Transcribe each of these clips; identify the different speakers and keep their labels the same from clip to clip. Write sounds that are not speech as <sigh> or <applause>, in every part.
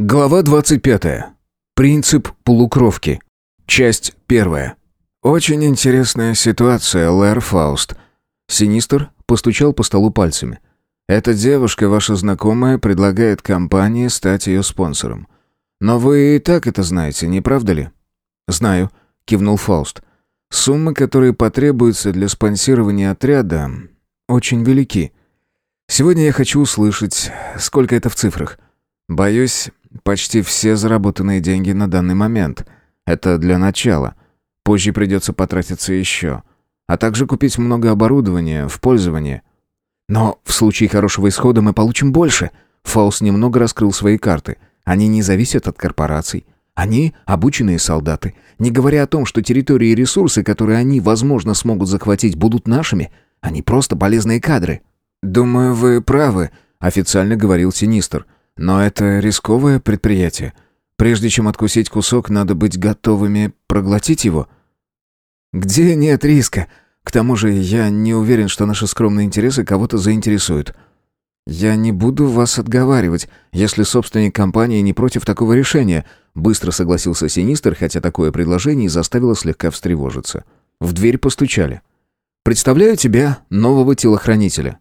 Speaker 1: Глава 25. Принцип полукровки. Часть 1. Очень интересная ситуация, Лэр Фауст. Синистер постучал по столу пальцами. Эта девушка, ваша знакомая, предлагает компании стать ее спонсором. Но вы и так это знаете, не правда ли? Знаю, кивнул Фауст. Суммы, которые потребуются для спонсирования отряда, очень велики. Сегодня я хочу услышать, сколько это в цифрах. Боюсь, Почти все заработанные деньги на данный момент. Это для начала. Позже придется потратиться еще. А также купить много оборудования в пользование. Но в случае хорошего исхода мы получим больше. Фаус немного раскрыл свои карты. Они не зависят от корпораций. Они обученные солдаты. Не говоря о том, что территории и ресурсы, которые они, возможно, смогут захватить, будут нашими. Они просто полезные кадры. «Думаю, вы правы», — официально говорил Синистр. Но это рисковое предприятие. Прежде чем откусить кусок, надо быть готовыми проглотить его. Где нет риска? К тому же я не уверен, что наши скромные интересы кого-то заинтересуют. Я не буду вас отговаривать, если собственник компании не против такого решения, быстро согласился Синистер, хотя такое предложение заставило слегка встревожиться. В дверь постучали. Представляю тебе нового телохранителя.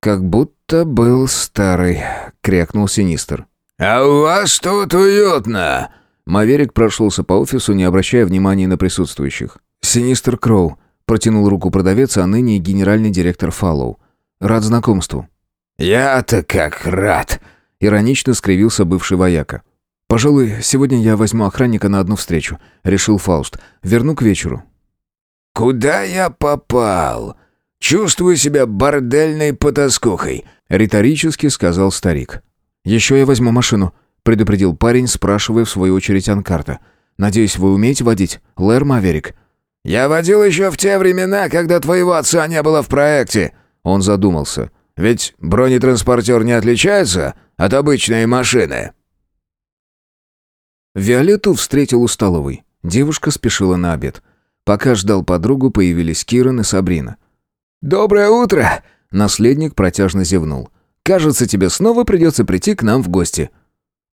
Speaker 1: «Как будто был старый», — крякнул Синистер.
Speaker 2: «А у вас тут уютно!»
Speaker 1: Маверик прошелся по офису, не обращая внимания на присутствующих. «Синистер Кроу», — протянул руку продавец, а ныне генеральный директор Фаллоу. «Рад знакомству».
Speaker 2: «Я-то как рад!»
Speaker 1: — иронично скривился бывший вояка. «Пожалуй, сегодня я возьму охранника на одну встречу», — решил Фауст. «Верну к вечеру».
Speaker 2: «Куда я попал?» «Чувствую себя бордельной потаскухой», — риторически сказал старик.
Speaker 1: «Еще я возьму машину», — предупредил парень, спрашивая в свою очередь Анкарта. «Надеюсь, вы умеете водить, Лэр Маверик?»
Speaker 2: «Я водил еще в те времена, когда твоего отца не было в проекте», — он задумался. «Ведь бронетранспортер не отличается от обычной машины».
Speaker 1: Виолетту встретил у столовой. Девушка спешила на обед. Пока ждал подругу, появились Киран и Сабрина.
Speaker 3: «Доброе утро!»
Speaker 1: — наследник протяжно зевнул. «Кажется, тебе снова придется прийти к нам в гости».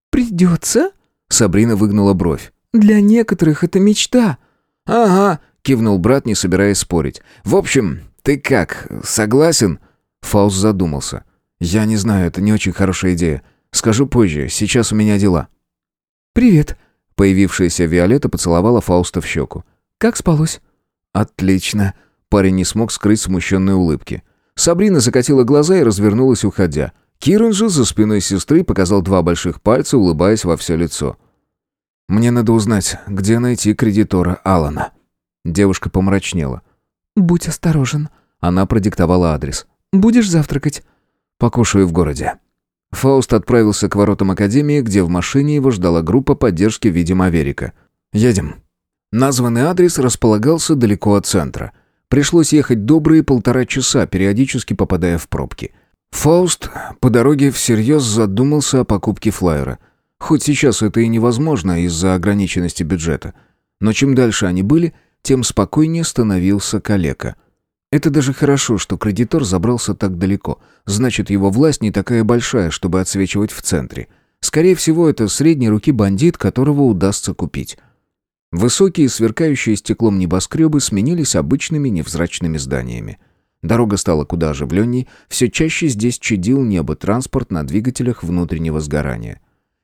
Speaker 3: «Придется?»
Speaker 1: — Сабрина выгнула бровь.
Speaker 3: «Для некоторых это мечта».
Speaker 1: «Ага», — кивнул брат, не собираясь спорить. «В общем, ты как, согласен?» Фаус задумался. «Я не знаю, это не очень хорошая идея. Скажу позже, сейчас у меня дела».
Speaker 3: «Привет», —
Speaker 1: появившаяся Виолетта поцеловала Фауста в щеку.
Speaker 3: «Как спалось?»
Speaker 1: «Отлично», Парень не смог скрыть смущенной улыбки. Сабрина закатила глаза и развернулась, уходя. Киран же за спиной сестры показал два больших пальца, улыбаясь во все лицо. «Мне надо узнать, где найти кредитора Алана. Девушка помрачнела.
Speaker 3: «Будь осторожен».
Speaker 1: Она продиктовала адрес.
Speaker 3: «Будешь завтракать?»
Speaker 1: «Покушаю в городе». Фауст отправился к воротам Академии, где в машине его ждала группа поддержки в виде Маверика. «Едем». Названный адрес располагался далеко от центра – Пришлось ехать добрые полтора часа, периодически попадая в пробки. Фауст по дороге всерьез задумался о покупке флайера. Хоть сейчас это и невозможно из-за ограниченности бюджета. Но чем дальше они были, тем спокойнее становился калека. Это даже хорошо, что кредитор забрался так далеко. Значит, его власть не такая большая, чтобы отсвечивать в центре. Скорее всего, это средней руки бандит, которого удастся купить. Высокие, сверкающие стеклом небоскребы сменились обычными невзрачными зданиями. Дорога стала куда оживленней, все чаще здесь чадил небо транспорт на двигателях внутреннего сгорания.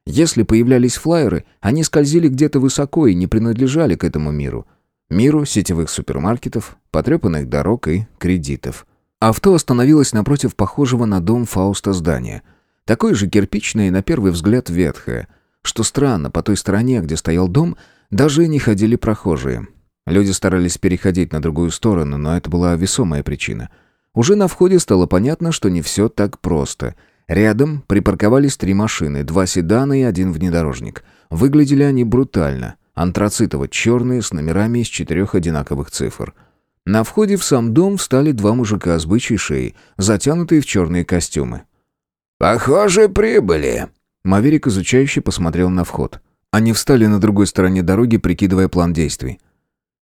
Speaker 1: Если появлялись флайеры, они скользили где-то высоко и не принадлежали к этому миру. Миру сетевых супермаркетов, потрепанных дорог и кредитов. Авто остановилось напротив похожего на дом Фауста здания. Такое же кирпичное и на первый взгляд ветхое. Что странно, по той стороне, где стоял дом, даже не ходили прохожие. Люди старались переходить на другую сторону, но это была весомая причина. Уже на входе стало понятно, что не все так просто. Рядом припарковались три машины, два седана и один внедорожник. Выглядели они брутально. Антрацитово-черные с номерами из четырех одинаковых цифр. На входе в сам дом встали два мужика с бычьей шеей, затянутые в черные костюмы.
Speaker 2: «Похоже, прибыли».
Speaker 1: Маверик изучающе посмотрел на вход. Они встали на другой стороне дороги, прикидывая план действий.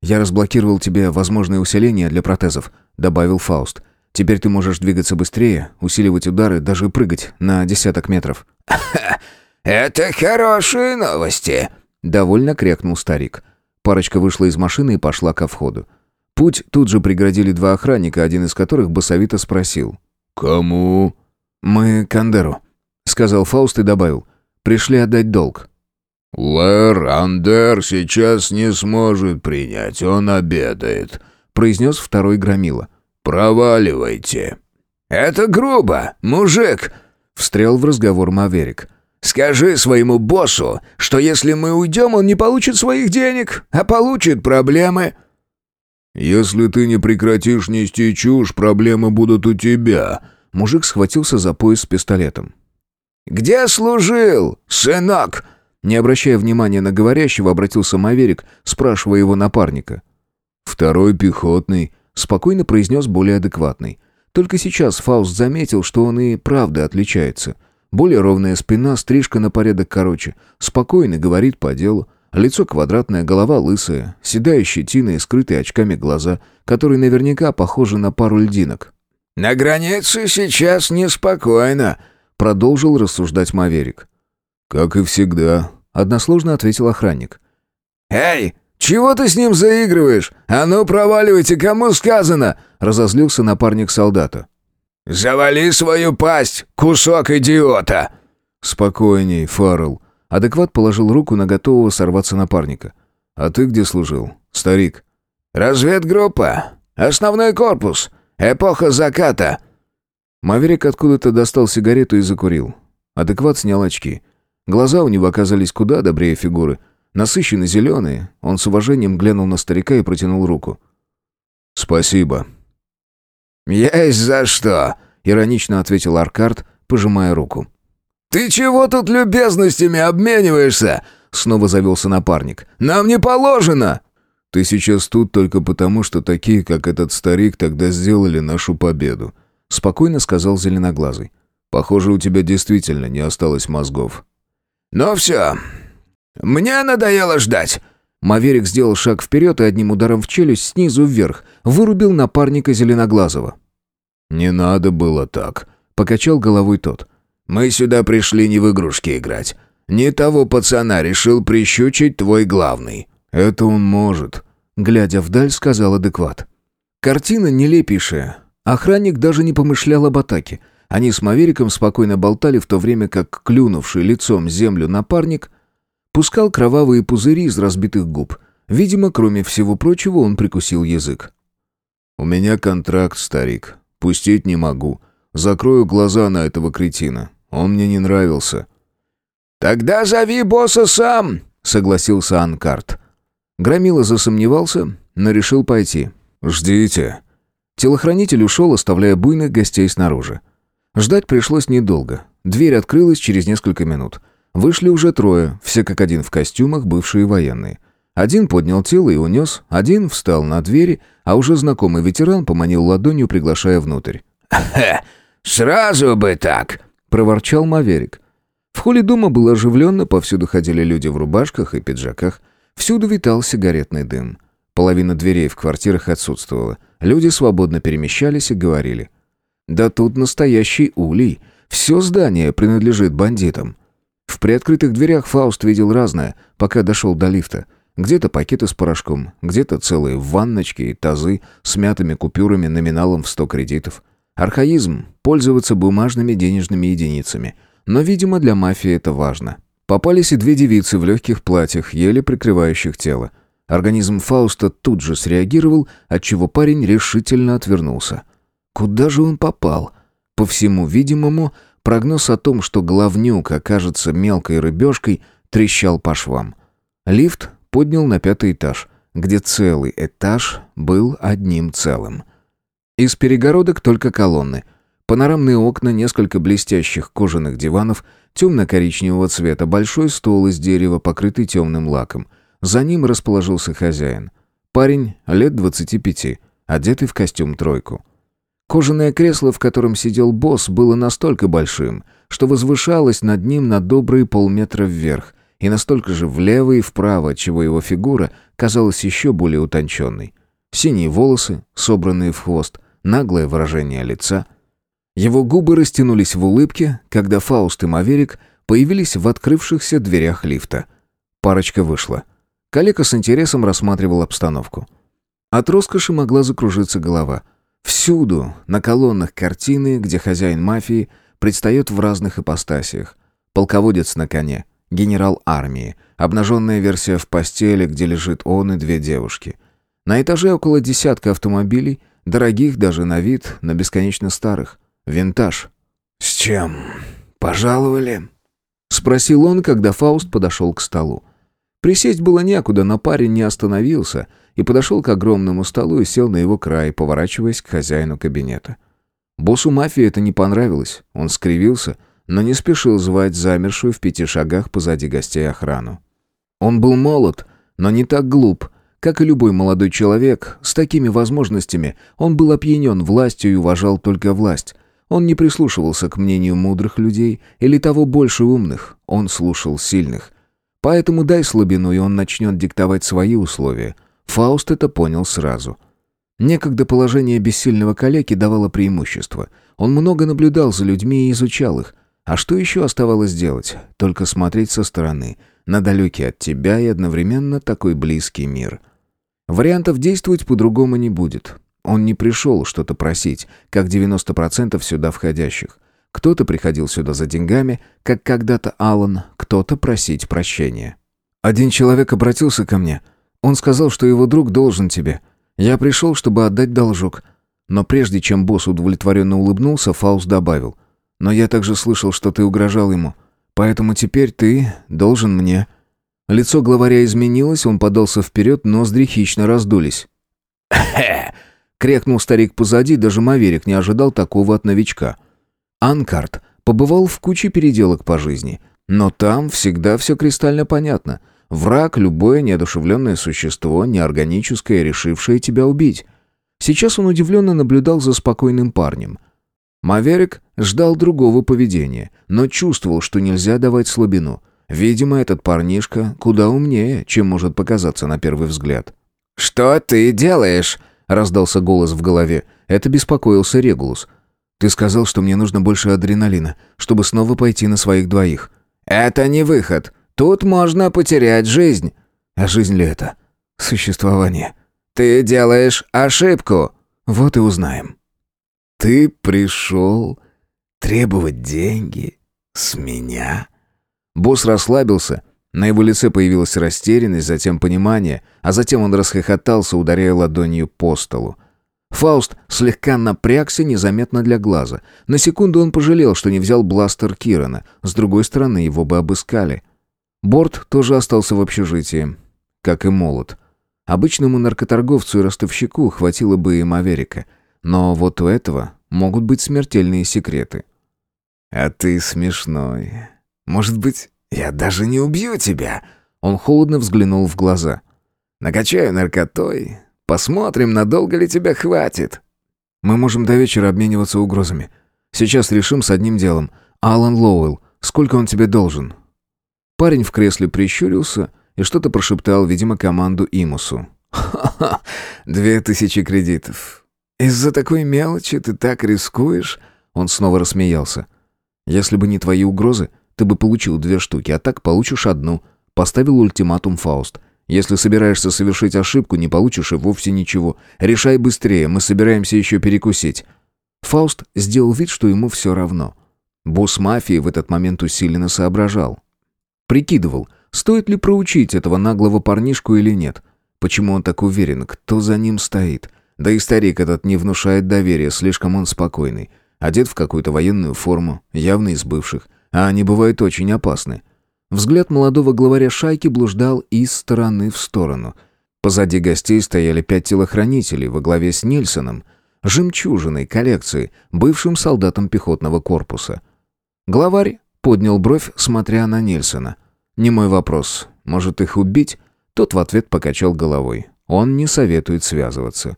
Speaker 1: «Я разблокировал тебе возможные усиления для протезов», — добавил Фауст. «Теперь ты можешь двигаться быстрее, усиливать удары, даже прыгать на десяток метров». <laughs>
Speaker 2: Это хорошие новости!»
Speaker 1: Довольно крякнул старик. Парочка вышла из машины и пошла ко входу. Путь тут же преградили два охранника, один из которых басовито спросил.
Speaker 2: «Кому?»
Speaker 1: «Мы Кандеру», — сказал Фауст и добавил. «Пришли отдать долг».
Speaker 2: «Лэр Андер сейчас не сможет принять, он обедает», —
Speaker 1: произнес второй громила.
Speaker 2: «Проваливайте». «Это грубо, мужик», — встрял в разговор Маверик. «Скажи своему боссу, что если мы уйдем, он не получит своих денег, а получит проблемы».
Speaker 4: «Если ты не прекратишь нести чушь, проблемы будут у тебя».
Speaker 1: Мужик схватился за пояс с пистолетом.
Speaker 2: «Где служил, сынок?»
Speaker 1: Не обращая внимания на говорящего, обратился Маверик, спрашивая его напарника.
Speaker 4: «Второй пехотный», —
Speaker 1: спокойно произнес более адекватный. Только сейчас Фауст заметил, что он и правда отличается. Более ровная спина, стрижка на порядок короче. Спокойно говорит по делу. Лицо квадратное, голова лысая, седая щетина и скрытые очками глаза, которые наверняка похожи на пару льдинок.
Speaker 2: «На границе сейчас неспокойно», — продолжил рассуждать Маверик.
Speaker 4: «Как и всегда», —
Speaker 1: односложно ответил охранник.
Speaker 2: «Эй, чего ты с ним заигрываешь? А ну проваливайте, кому сказано!» — разозлился напарник солдата. «Завали свою пасть, кусок идиота!»
Speaker 1: «Спокойней, Фаррелл», Адекват положил руку на готового сорваться напарника. «А ты где служил, старик?»
Speaker 2: «Разведгруппа. Основной корпус. Эпоха заката».
Speaker 1: Маверик откуда-то достал сигарету и закурил. Адекват снял очки. Глаза у него оказались куда добрее фигуры. Насыщенно зеленые. Он с уважением глянул на старика и протянул руку.
Speaker 4: «Спасибо».
Speaker 2: «Есть за что», — иронично ответил Аркард, пожимая руку. «Ты чего тут любезностями обмениваешься?» Снова завелся напарник. «Нам не положено!»
Speaker 4: «Ты сейчас тут только потому, что такие, как этот старик, тогда сделали нашу победу», спокойно сказал Зеленоглазый. «Похоже, у тебя действительно не осталось мозгов».
Speaker 2: «Ну все, мне надоело ждать».
Speaker 1: Маверик сделал шаг вперед и одним ударом в челюсть снизу вверх вырубил напарника Зеленоглазого.
Speaker 4: «Не надо было так», —
Speaker 1: покачал головой тот.
Speaker 2: Мы сюда пришли не в игрушки играть. Не того пацана решил прищучить твой главный».
Speaker 4: «Это он может», —
Speaker 1: глядя вдаль, сказал адекват. Картина нелепейшая. Охранник даже не помышлял об атаке. Они с Мавериком спокойно болтали, в то время как клюнувший лицом землю напарник пускал кровавые пузыри из разбитых губ. Видимо, кроме всего прочего, он прикусил язык.
Speaker 4: «У меня контракт, старик. Пустить не могу. Закрою глаза на этого кретина. Он мне не нравился».
Speaker 2: «Тогда зови босса сам», — согласился Анкарт.
Speaker 1: Громила засомневался, но решил пойти.
Speaker 4: «Ждите».
Speaker 1: Телохранитель ушел, оставляя буйных гостей снаружи. Ждать пришлось недолго. Дверь открылась через несколько минут. Вышли уже трое, все как один в костюмах, бывшие военные. Один поднял тело и унес, один встал на двери, а уже знакомый ветеран поманил ладонью, приглашая внутрь.
Speaker 2: «Хе, сразу бы так!»
Speaker 1: проворчал Маверик. В холле дома было оживленно, повсюду ходили люди в рубашках и пиджаках. Всюду витал сигаретный дым. Половина дверей в квартирах отсутствовала. Люди свободно перемещались и говорили. «Да тут настоящий улей. Все здание принадлежит бандитам». В приоткрытых дверях Фауст видел разное, пока дошел до лифта. Где-то пакеты с порошком, где-то целые ванночки и тазы с мятыми купюрами номиналом в сто кредитов. Архаизм – пользоваться бумажными денежными единицами. Но, видимо, для мафии это важно. Попались и две девицы в легких платьях, еле прикрывающих тело. Организм Фауста тут же среагировал, отчего парень решительно отвернулся. Куда же он попал? По всему видимому, прогноз о том, что главнюк окажется мелкой рыбешкой, трещал по швам. Лифт поднял на пятый этаж, где целый этаж был одним целым. Из перегородок только колонны. Панорамные окна, несколько блестящих кожаных диванов, темно-коричневого цвета, большой стол из дерева, покрытый темным лаком. За ним расположился хозяин. Парень лет двадцати пяти, одетый в костюм-тройку. Кожаное кресло, в котором сидел босс, было настолько большим, что возвышалось над ним на добрые полметра вверх, и настолько же влево и вправо, чего его фигура казалась еще более утонченной. Синие волосы, собранные в хвост, наглое выражение лица. Его губы растянулись в улыбке, когда Фауст и Маверик появились в открывшихся дверях лифта. Парочка вышла. Калека с интересом рассматривал обстановку. От роскоши могла закружиться голова. Всюду, на колоннах картины, где хозяин мафии предстает в разных ипостасиях. Полководец на коне, генерал армии, обнаженная версия в постели, где лежит он и две девушки. На этаже около десятка автомобилей, дорогих даже на вид, но бесконечно старых. Винтаж.
Speaker 2: «С чем? Пожаловали?»
Speaker 1: Спросил он, когда Фауст подошел к столу. Присесть было некуда, но парень не остановился и подошел к огромному столу и сел на его край, поворачиваясь к хозяину кабинета. Боссу мафии это не понравилось. Он скривился, но не спешил звать замершую в пяти шагах позади гостей охрану. Он был молод, но не так глуп. Как и любой молодой человек, с такими возможностями он был опьянен властью и уважал только власть. Он не прислушивался к мнению мудрых людей или того больше умных, он слушал сильных. Поэтому дай слабину, и он начнет диктовать свои условия. Фауст это понял сразу. Некогда положение бессильного калеки давало преимущество. Он много наблюдал за людьми и изучал их. А что еще оставалось делать? Только смотреть со стороны, на далекий от тебя и одновременно такой близкий мир. Вариантов действовать по-другому не будет. Он не пришел что-то просить, как 90% сюда входящих. Кто-то приходил сюда за деньгами, как когда-то Алан, кто-то просить прощения. Один человек обратился ко мне. Он сказал, что его друг должен тебе. Я пришел, чтобы отдать должок. Но прежде чем босс удовлетворенно улыбнулся, Фаус добавил. Но я также слышал, что ты угрожал ему. Поэтому теперь ты должен мне. Лицо главаря изменилось, он подался вперед, ноздри хищно раздулись. «Хе!» — крякнул старик позади, даже Маверик не ожидал такого от новичка. Анкарт побывал в куче переделок по жизни, но там всегда все кристально понятно. Враг — любое неодушевленное существо, неорганическое, решившее тебя убить. Сейчас он удивленно наблюдал за спокойным парнем. Маверик ждал другого поведения, но чувствовал, что нельзя давать слабину — Видимо, этот парнишка куда умнее, чем может показаться на первый взгляд.
Speaker 2: «Что ты делаешь?» — раздался голос в голове.
Speaker 1: Это беспокоился Регулус. «Ты сказал, что мне нужно больше адреналина, чтобы снова пойти на своих двоих».
Speaker 2: «Это не выход. Тут можно потерять жизнь».
Speaker 1: «А жизнь ли это? Существование?»
Speaker 2: «Ты делаешь ошибку».
Speaker 1: «Вот и узнаем».
Speaker 2: «Ты пришел требовать деньги с меня?»
Speaker 1: Босс расслабился, на его лице появилась растерянность, затем понимание, а затем он расхохотался, ударяя ладонью по столу. Фауст слегка напрягся незаметно для глаза. На секунду он пожалел, что не взял бластер Кирана. С другой стороны, его бы обыскали. Борт тоже остался в общежитии, как и молот. Обычному наркоторговцу и ростовщику хватило бы и Маверика. Но вот у этого могут быть смертельные секреты.
Speaker 2: «А ты смешной», может быть, я даже не убью тебя?»
Speaker 1: Он холодно взглянул в глаза.
Speaker 2: «Накачаю наркотой. Посмотрим, надолго ли тебя хватит».
Speaker 1: «Мы можем до вечера обмениваться угрозами. Сейчас решим с одним делом. Алан Лоуэлл, сколько он тебе должен?» Парень в кресле прищурился и что-то прошептал, видимо, команду Имусу.
Speaker 2: «Ха-ха, две тысячи кредитов. Из-за такой мелочи ты так рискуешь?»
Speaker 1: Он снова рассмеялся. «Если бы не твои угрозы, ты бы получил две штуки, а так получишь одну. Поставил ультиматум Фауст. Если собираешься совершить ошибку, не получишь и вовсе ничего. Решай быстрее, мы собираемся еще перекусить. Фауст сделал вид, что ему все равно. Босс мафии в этот момент усиленно соображал. Прикидывал, стоит ли проучить этого наглого парнишку или нет. Почему он так уверен, кто за ним стоит? Да и старик этот не внушает доверия, слишком он спокойный. Одет в какую-то военную форму, явно из бывших а они бывают очень опасны. Взгляд молодого главаря шайки блуждал из стороны в сторону. Позади гостей стояли пять телохранителей во главе с Нильсоном, жемчужиной коллекции, бывшим солдатом пехотного корпуса. Главарь поднял бровь, смотря на Нильсона. «Не мой вопрос. Может, их убить?» Тот в ответ покачал головой. Он не советует связываться.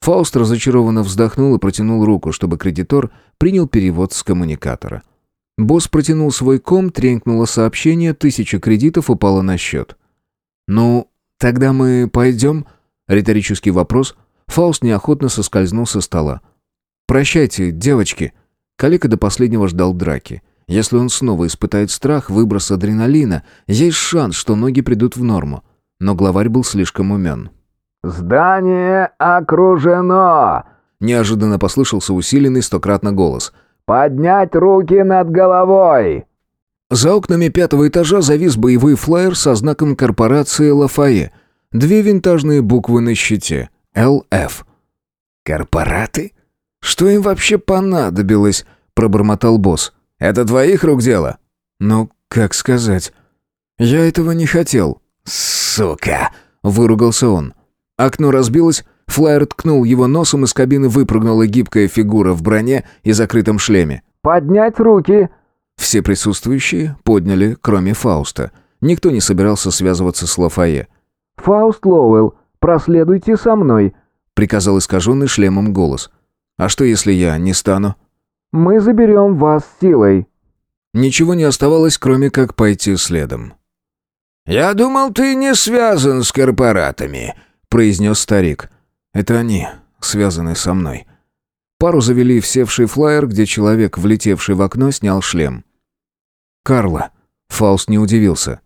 Speaker 1: Фауст разочарованно вздохнул и протянул руку, чтобы кредитор принял перевод с коммуникатора. Босс протянул свой ком, тренькнуло сообщение, тысяча кредитов упала на счет. «Ну, тогда мы пойдем?» Риторический вопрос. Фауст неохотно соскользнул со стола. «Прощайте, девочки». Калика до последнего ждал драки. Если он снова испытает страх, выброс адреналина, есть шанс, что ноги придут в норму. Но главарь был слишком умен.
Speaker 2: «Здание окружено!»
Speaker 1: Неожиданно послышался усиленный стократно голос.
Speaker 2: «Поднять руки над головой!»
Speaker 1: За окнами пятого этажа завис боевой флаер со знаком корпорации «Лафае». Две винтажные буквы на щите. «ЛФ». «Корпораты? Что им вообще понадобилось?» — пробормотал босс. «Это твоих рук дело?» «Ну, как сказать. Я этого не хотел».
Speaker 2: «Сука!»
Speaker 1: — выругался он. Окно разбилось, флайер ткнул его носом, из кабины выпрыгнула гибкая фигура в броне и закрытом шлеме.
Speaker 2: «Поднять руки!»
Speaker 1: Все присутствующие подняли, кроме Фауста. Никто не собирался связываться с Лафае.
Speaker 2: «Фауст Лоуэлл, проследуйте со мной», —
Speaker 1: приказал искаженный шлемом голос. «А что, если я не стану?»
Speaker 2: «Мы заберем вас силой».
Speaker 1: Ничего не оставалось, кроме как пойти следом.
Speaker 2: «Я думал, ты не связан с корпоратами», — произнес старик.
Speaker 1: «Это они, связаны со мной». Пару завели в севший флайер, где человек, влетевший в окно, снял шлем. «Карла». Фауст не удивился.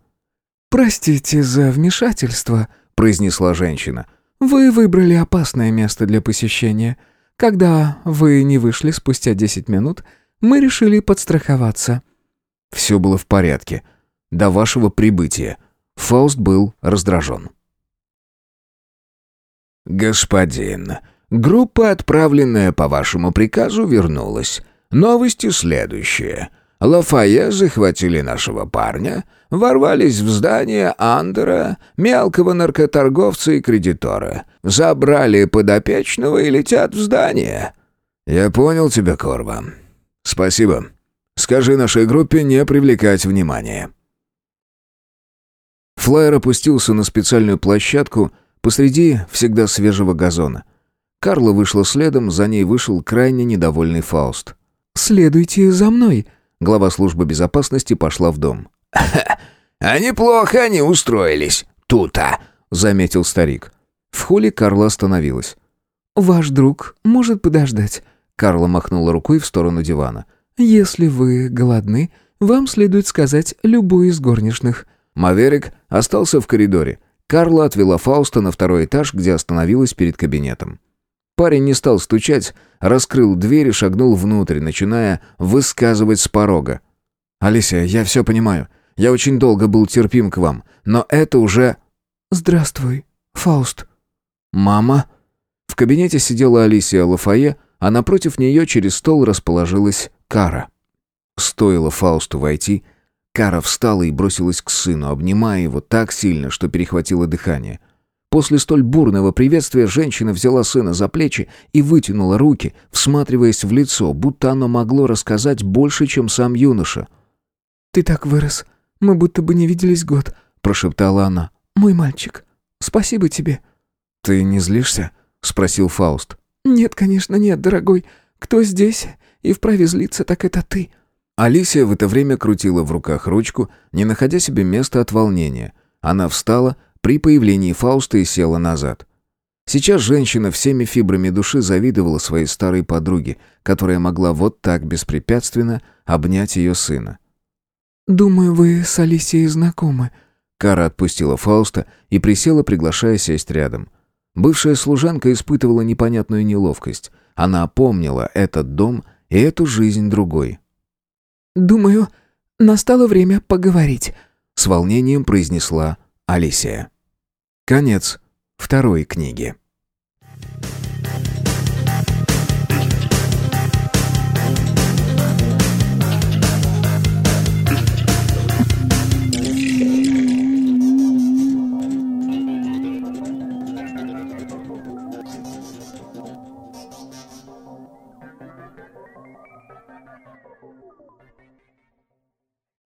Speaker 3: «Простите за вмешательство», — произнесла женщина. «Вы выбрали опасное место для посещения. Когда вы не вышли спустя десять минут, мы решили подстраховаться».
Speaker 1: Все было в порядке. До вашего прибытия. Фауст был раздражен.
Speaker 2: «Господин, группа, отправленная по вашему приказу, вернулась. Новости следующие. Лафае захватили нашего парня, ворвались в здание Андера, мелкого наркоторговца и кредитора, забрали подопечного и летят в здание».
Speaker 4: «Я понял тебя, Корва. Спасибо. Скажи нашей группе не привлекать внимания».
Speaker 1: Флайер опустился на специальную площадку посреди всегда свежего газона. Карла вышла следом, за ней вышел крайне недовольный Фауст.
Speaker 3: «Следуйте за мной»,
Speaker 1: Глава службы безопасности пошла в дом. <laughs>
Speaker 2: «А неплохо они устроились тут-а», —
Speaker 1: заметил старик. В холле Карла остановилась.
Speaker 3: «Ваш друг может подождать», —
Speaker 1: Карла махнула рукой в сторону дивана.
Speaker 3: «Если вы голодны, вам следует сказать любой из горничных».
Speaker 1: Маверик остался в коридоре. Карла отвела Фауста на второй этаж, где остановилась перед кабинетом. Парень не стал стучать, раскрыл дверь и шагнул внутрь, начиная высказывать с порога. «Алисия, я все понимаю. Я очень долго был терпим к вам, но это уже...»
Speaker 3: «Здравствуй, Фауст».
Speaker 1: «Мама?» В кабинете сидела Алисия Лафае, а напротив нее через стол расположилась Кара. Стоило Фаусту войти, Кара встала и бросилась к сыну, обнимая его так сильно, что перехватило дыхание. После столь бурного приветствия женщина взяла сына за плечи и вытянула руки, всматриваясь в лицо, будто оно могло рассказать больше, чем сам юноша.
Speaker 3: «Ты так вырос. Мы будто бы не виделись год», — прошептала она. «Мой мальчик. Спасибо тебе».
Speaker 1: «Ты не злишься?» — спросил Фауст.
Speaker 3: «Нет, конечно, нет, дорогой. Кто здесь и вправе злиться, так это ты».
Speaker 1: Алисия в это время крутила в руках ручку, не находя себе места от волнения. Она встала, при появлении Фауста и села назад. Сейчас женщина всеми фибрами души завидовала своей старой подруге, которая могла вот так беспрепятственно обнять ее сына.
Speaker 3: «Думаю, вы с Алисией знакомы».
Speaker 1: Кара отпустила Фауста и присела, приглашая сесть рядом. Бывшая служанка испытывала непонятную неловкость. Она опомнила этот дом и эту жизнь другой.
Speaker 3: «Думаю, настало время поговорить», —
Speaker 1: с волнением произнесла Алисия. Конец второй книги.